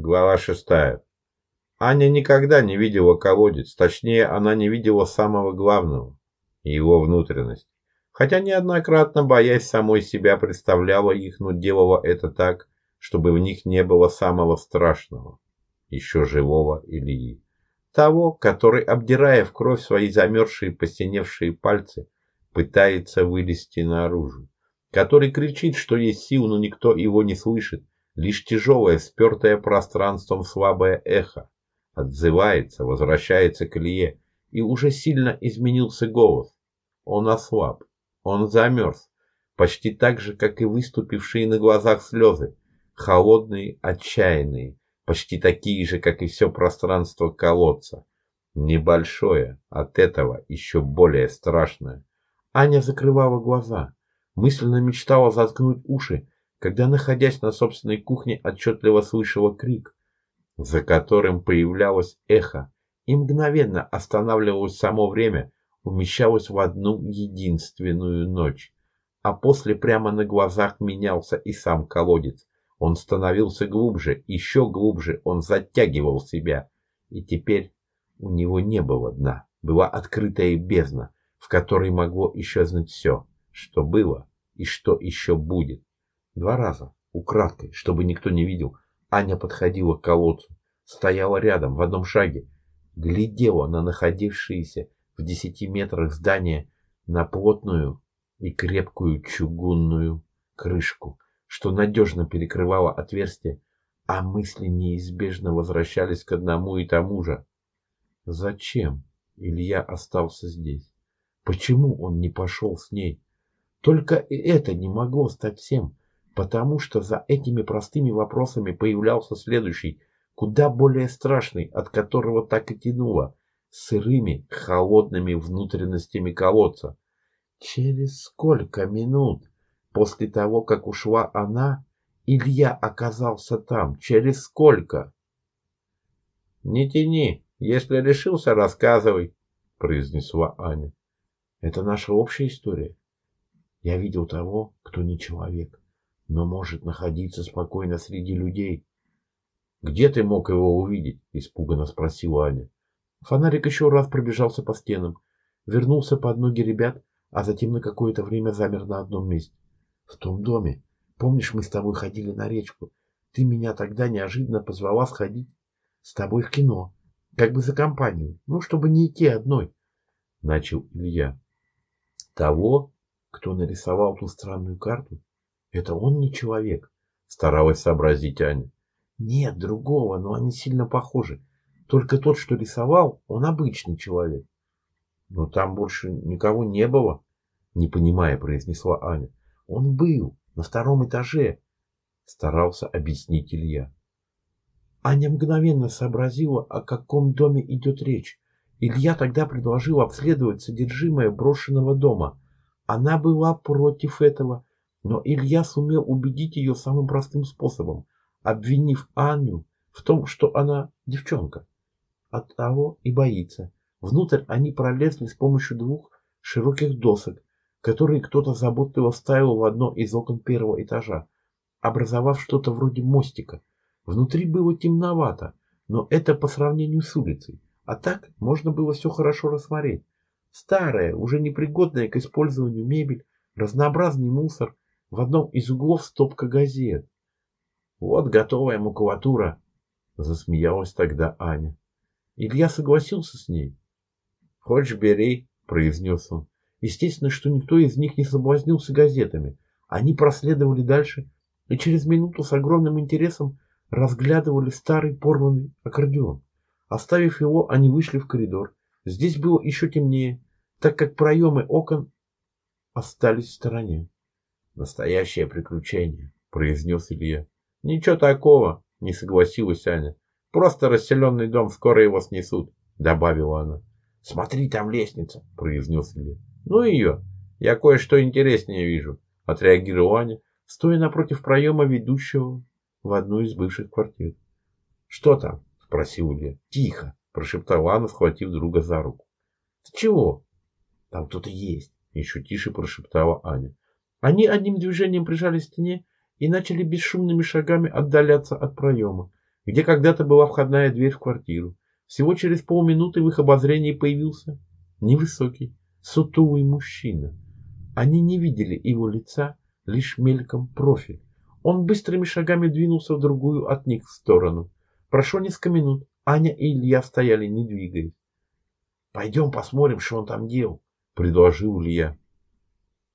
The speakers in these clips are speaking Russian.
Глава шестая. Аня никогда не видела колодец, точнее, она не видела самого главного – его внутренность. Хотя неоднократно, боясь самой себя, представляла их, но делала это так, чтобы в них не было самого страшного, еще живого Ильи. Того, который, обдирая в кровь свои замерзшие, посиневшие пальцы, пытается вылезти наружу. Который кричит, что есть сил, но никто его не слышит. Лишь тяжелое, спертое пространством слабое эхо отзывается, возвращается к Илье, и уже сильно изменился голос. Он ослаб, он замерз, почти так же, как и выступившие на глазах слезы, холодные, отчаянные, почти такие же, как и все пространство колодца. Небольшое, от этого еще более страшное. Аня закрывала глаза, мысленно мечтала заткнуть уши, когда, находясь на собственной кухне, отчетливо слышала крик, за которым появлялось эхо, и мгновенно останавливалось само время, умещалось в одну единственную ночь. А после прямо на глазах менялся и сам колодец. Он становился глубже, еще глубже, он затягивал себя. И теперь у него не было дна. Была открытая бездна, в которой могло исчезнуть все, что было и что еще будет. Два раза, украдкой, чтобы никто не видел, Аня подходила к колодцу, стояла рядом, в одном шаге, глядела на находившиеся в десяти метрах здания, на плотную и крепкую чугунную крышку, что надежно перекрывало отверстие, а мысли неизбежно возвращались к одному и тому же. Зачем Илья остался здесь? Почему он не пошел с ней? Только это не могло стать всем, потому что за этими простыми вопросами появлялся следующий, куда более страшный, от которого так и тянуло, сырыми, холодными внутренностями колодца. Через сколько минут после того, как ушла она, Илья оказался там? Через сколько? «Не тяни, если решился, рассказывай», — произнесла Аня. «Это наша общая история. Я видел того, кто не человек, но может находиться спокойно среди людей. «Где ты мог его увидеть?» – испуганно спросила Аня. Фонарик еще раз пробежался по стенам, вернулся под ноги ребят, а затем на какое-то время замер на одном месте. В том доме. Помнишь, мы с тобой ходили на речку? Ты меня тогда неожиданно позвала сходить с тобой в кино. Как бы за компанию. Ну, чтобы не идти одной. Начал Илья. Того, кто нарисовал ту странную карту, это он не человек. Старалась сообразить Аня. Нет, другого, но они сильно похожи. Только тот, что рисовал, он обычный человек. Но там больше никого не было, не понимая, произнесла Аня. Он был на втором этаже, старался объяснить Илья. Аня мгновенно сообразила, о каком доме идет речь. Илья тогда предложил обследовать содержимое брошенного дома. Она была против этого, но Илья сумел убедить ее самым простым способом – обвинив Аню в том, что она девчонка. От того и боится. Внутрь они пролезли с помощью двух широких досок, которые кто-то заботливо вставил в одно из окон первого этажа, образовав что-то вроде мостика. Внутри было темновато, но это по сравнению с улицей. А так можно было все хорошо рассмотреть. Старая, уже непригодная к использованию мебель, разнообразный мусор, в одном из углов стопка газет. Вот готовая макулатура, засмеялась тогда Аня. Илья согласился с ней. Хочешь, бери, произнес он. Естественно, что никто из них не соблазнился газетами. Они проследовали дальше и через минуту с огромным интересом разглядывали старый порванный аккордеон. Оставив его, они вышли в коридор. Здесь было еще темнее, так как проемы окон остались в стороне. Настоящее приключение, произнес Илья. Ничего такого, не согласилась Аня. Просто расселенный дом, скоро его снесут, добавила она. Смотри, там лестница, произнес Илья. Ну ее, я кое-что интереснее вижу, отреагировала Аня, стоя напротив проема, ведущего в одну из бывших квартир. Что там? спросил Илья. Тихо, прошептала Анна, схватив друга за руку. Ты чего? Там кто-то есть, еще тише прошептала Аня. Они одним движением прижались к стене и начали бесшумными шагами отдаляться от проема. где когда-то была входная дверь в квартиру. Всего через полминуты в их обозрении появился невысокий, сутулый мужчина. Они не видели его лица, лишь мельком профиль. Он быстрыми шагами двинулся в другую от них сторону. Прошло несколько минут. Аня и Илья стояли, не двигаясь. «Пойдем посмотрим, что он там делал», — предложил Илья.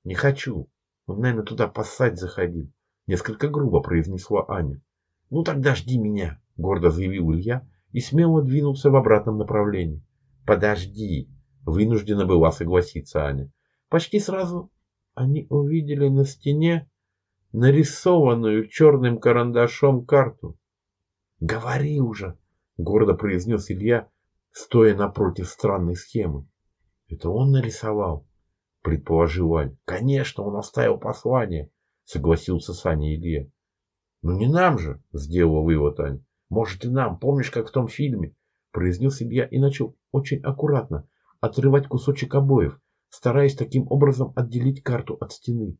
«Не хочу. Он, наверное, туда поссать заходил», — несколько грубо произнесла Аня. «Ну тогда жди меня», — гордо заявил Илья и смело двинулся в обратном направлении. «Подожди», — вынуждена была согласиться Аня. Почти сразу они увидели на стене нарисованную черным карандашом карту. «Говори уже!» — гордо произнес Илья, стоя напротив странной схемы. «Это он нарисовал?» — предположил Вань. «Конечно, он оставил послание!» — согласился Саня Илья. «Ну не нам же!» — сделала вывод Аня. «Может и нам, помнишь, как в том фильме?» — произнес Илья и начал очень аккуратно отрывать кусочек обоев, стараясь таким образом отделить карту от стены.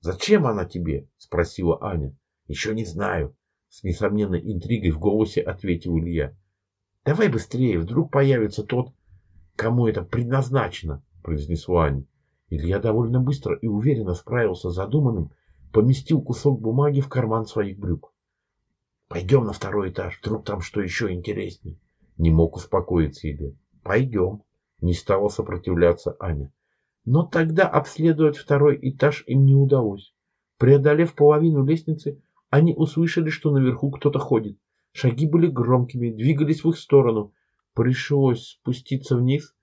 «Зачем она тебе?» – спросила Аня. «Еще не знаю», – с несомненной интригой в голосе ответил Илья. «Давай быстрее, вдруг появится тот, кому это предназначено», – произнесла Аня. Илья довольно быстро и уверенно справился с задуманным, поместил кусок бумаги в карман своих брюк. «Пойдем на второй этаж, вдруг там что еще интереснее», – не мог успокоиться Илья. «Пойдем», – не стала сопротивляться Аня. Но тогда обследовать второй этаж им не удалось. Преодолев половину лестницы, они услышали, что наверху кто-то ходит. Шаги были громкими, двигались в их сторону. Пришлось спуститься вниз,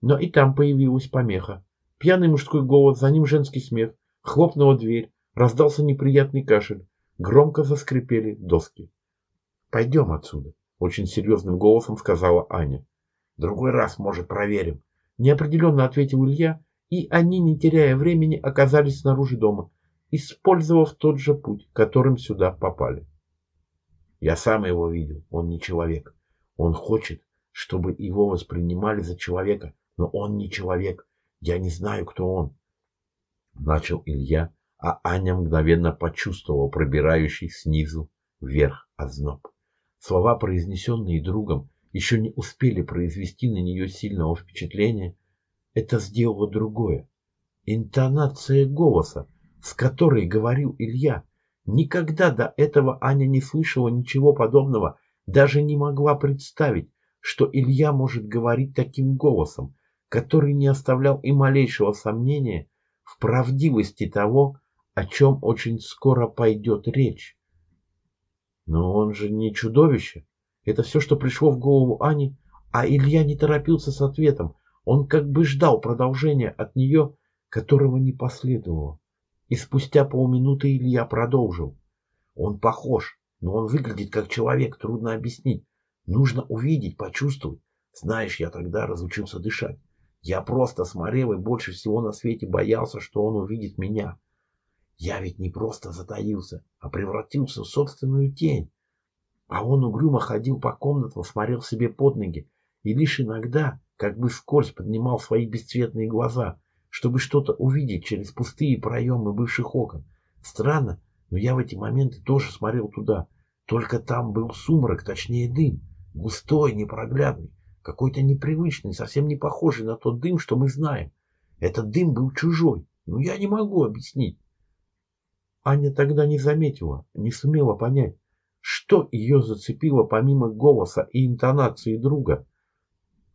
но и там появилась помеха. Пьяный мужской голос, за ним женский смех. Хлопнула дверь, раздался неприятный кашель. Громко заскрипели доски. «Пойдем отсюда», — очень серьезным голосом сказала Аня. «Другой раз, может, проверим», — неопределенно ответил Илья и они, не теряя времени, оказались снаружи дома, использовав тот же путь, которым сюда попали. Я сам его видел, он не человек. Он хочет, чтобы его воспринимали за человека, но он не человек. Я не знаю, кто он. Начал Илья, а Аня мгновенно почувствовала пробирающий снизу вверх озноб. Слова, произнесенные другом, еще не успели произвести на нее сильного впечатления, это сделало другое. Интонация голоса, с которой говорил Илья. Никогда до этого Аня не слышала ничего подобного, даже не могла представить, что Илья может говорить таким голосом, который не оставлял и малейшего сомнения в правдивости того, о чем очень скоро пойдет речь. Но он же не чудовище. Это все, что пришло в голову Ани, а Илья не торопился с ответом, он как бы ждал продолжения от нее, которого не последовало. И спустя полминуты Илья продолжил. Он похож, но он выглядит как человек, трудно объяснить. Нужно увидеть, почувствовать. Знаешь, я тогда разучился дышать. Я просто смотрел и больше всего на свете боялся, что он увидит меня. Я ведь не просто затаился, а превратился в собственную тень. А он угрюмо ходил по комнатам, смотрел себе под ноги. И лишь иногда, как бы вскользь поднимал свои бесцветные глаза, чтобы что-то увидеть через пустые проемы бывших окон. Странно, но я в эти моменты тоже смотрел туда. Только там был сумрак, точнее дым. Густой, непроглядный, какой-то непривычный, совсем не похожий на тот дым, что мы знаем. Этот дым был чужой, но я не могу объяснить. Аня тогда не заметила, не сумела понять, что ее зацепило помимо голоса и интонации друга.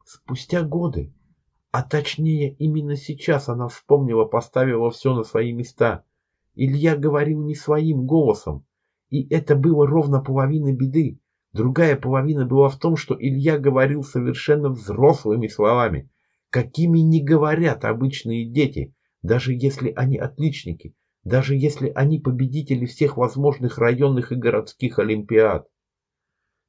Спустя годы, а точнее именно сейчас она вспомнила, поставила все на свои места. Илья говорил не своим голосом, и это было ровно половина беды. Другая половина была в том, что Илья говорил совершенно взрослыми словами, какими не говорят обычные дети, даже если они отличники, даже если они победители всех возможных районных и городских олимпиад.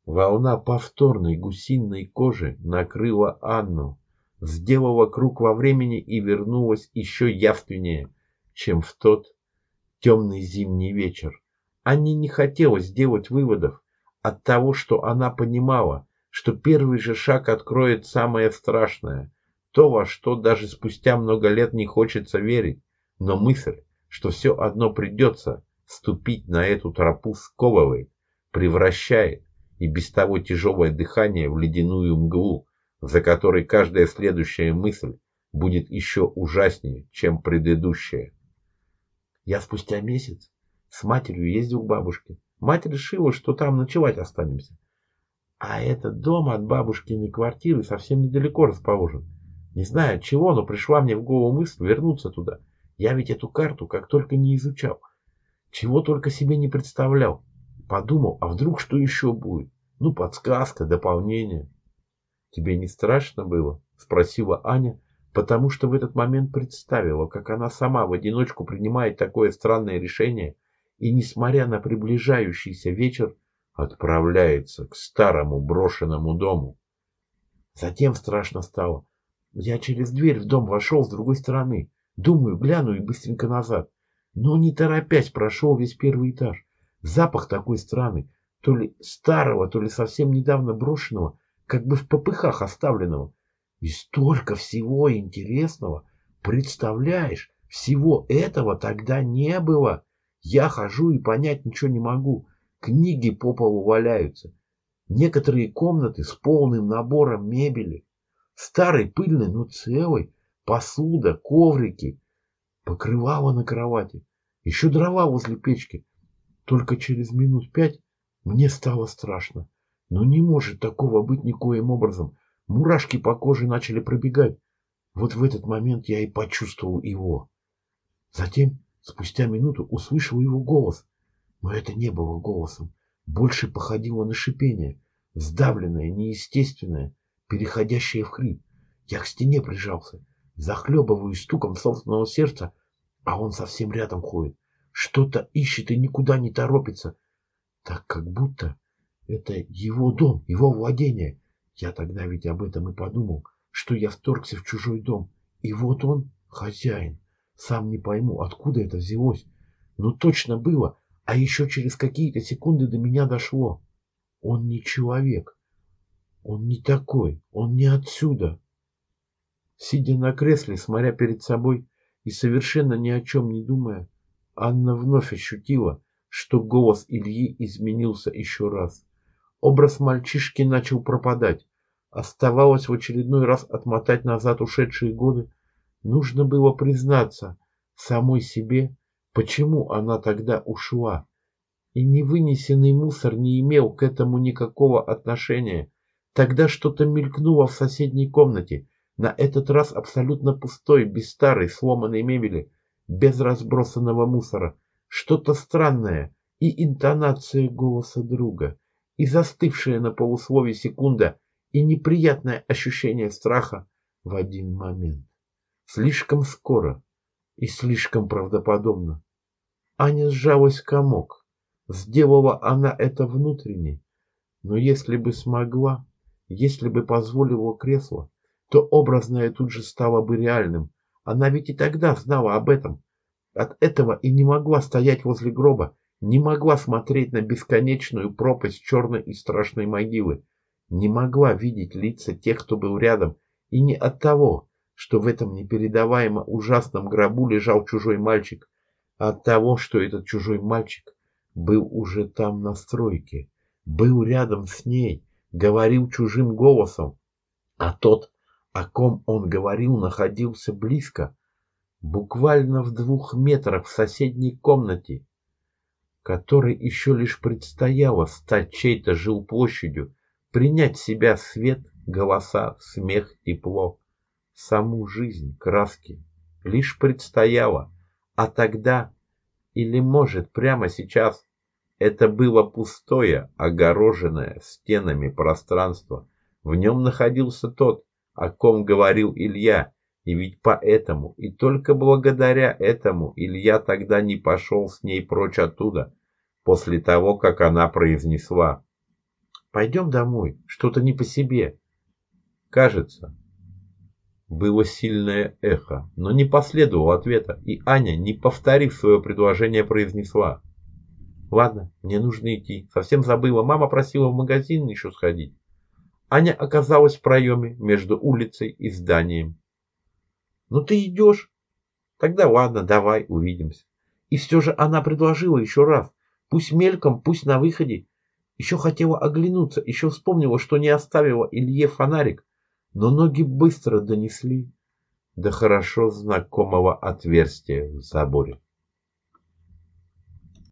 Волна повторной гусиной кожи накрыла Анну, сделала круг во времени и вернулась еще явственнее, чем в тот темный зимний вечер. Анне не хотелось делать выводов от того, что она понимала, что первый же шаг откроет самое страшное, то, во что даже спустя много лет не хочется верить, но мысль, что все одно придется ступить на эту тропу сковывает, превращает, и без того тяжелое дыхание в ледяную мглу, за которой каждая следующая мысль будет еще ужаснее, чем предыдущая. Я спустя месяц с матерью ездил к бабушке. Мать решила, что там ночевать останемся. А этот дом от бабушкиной квартиры совсем недалеко расположен. Не знаю от чего, но пришла мне в голову мысль вернуться туда. Я ведь эту карту как только не изучал. Чего только себе не представлял. Подумал, а вдруг что еще будет? Ну, подсказка, дополнение. Тебе не страшно было? Спросила Аня, потому что в этот момент представила, как она сама в одиночку принимает такое странное решение и, несмотря на приближающийся вечер, отправляется к старому брошенному дому. Затем страшно стало. Я через дверь в дом вошел с другой стороны. Думаю, гляну и быстренько назад. Но не торопясь прошел весь первый этаж. Запах такой странный, то ли старого, то ли совсем недавно брошенного, как бы в попыхах оставленного. И столько всего интересного. Представляешь, всего этого тогда не было. Я хожу и понять ничего не могу. Книги по полу валяются. Некоторые комнаты с полным набором мебели. Старый пыльный, но целый. Посуда, коврики. Покрывало на кровати. Еще дрова возле печки. Только через минут пять мне стало страшно. Но не может такого быть никоим образом. Мурашки по коже начали пробегать. Вот в этот момент я и почувствовал его. Затем, спустя минуту, услышал его голос. Но это не было голосом. Больше походило на шипение. Сдавленное, неестественное, переходящее в хрип. Я к стене прижался. Захлебываюсь стуком собственного сердца, а он совсем рядом ходит. Что-то ищет и никуда не торопится. Так как будто это его дом, его владение. Я тогда ведь об этом и подумал, что я вторгся в чужой дом. И вот он, хозяин. Сам не пойму, откуда это взялось. Но точно было, а еще через какие-то секунды до меня дошло. Он не человек. Он не такой. Он не отсюда. Сидя на кресле, смотря перед собой и совершенно ни о чем не думая, Анна вновь ощутила, что голос Ильи изменился еще раз. Образ мальчишки начал пропадать. Оставалось в очередной раз отмотать назад ушедшие годы. Нужно было признаться самой себе, Почему она тогда ушла? И невынесенный мусор не имел к этому никакого отношения. Тогда что-то мелькнуло в соседней комнате, на этот раз абсолютно пустой, без старой сломанной мебели, без разбросанного мусора. Что-то странное и интонация голоса друга, и застывшая на полуслове секунда, и неприятное ощущение страха в один момент. Слишком скоро и слишком правдоподобно. Аня сжалась комок. Сделала она это внутренне. Но если бы смогла, если бы позволила кресло, то образное тут же стало бы реальным. Она ведь и тогда знала об этом. От этого и не могла стоять возле гроба, не могла смотреть на бесконечную пропасть черной и страшной могилы, не могла видеть лица тех, кто был рядом, и не от того, что в этом непередаваемо ужасном гробу лежал чужой мальчик, от того, что этот чужой мальчик был уже там на стройке, был рядом с ней, говорил чужим голосом, а тот, о ком он говорил, находился близко, буквально в двух метрах в соседней комнате, которой еще лишь предстояло стать чьей-то жилплощадью, принять в себя свет, голоса, смех, тепло, саму жизнь, краски. Лишь предстояло, а тогда, или может прямо сейчас, это было пустое, огороженное стенами пространство. В нем находился тот, о ком говорил Илья, и ведь поэтому, и только благодаря этому Илья тогда не пошел с ней прочь оттуда, после того, как она произнесла. «Пойдем домой, что-то не по себе». Кажется, было сильное эхо, но не последовало ответа, и Аня, не повторив свое предложение, произнесла. «Ладно, мне нужно идти. Совсем забыла. Мама просила в магазин еще сходить». Аня оказалась в проеме между улицей и зданием. «Ну ты идешь?» «Тогда ладно, давай, увидимся». И все же она предложила еще раз. Пусть мельком, пусть на выходе. Еще хотела оглянуться, еще вспомнила, что не оставила Илье фонарик, но ноги быстро донесли до хорошо знакомого отверстия в заборе.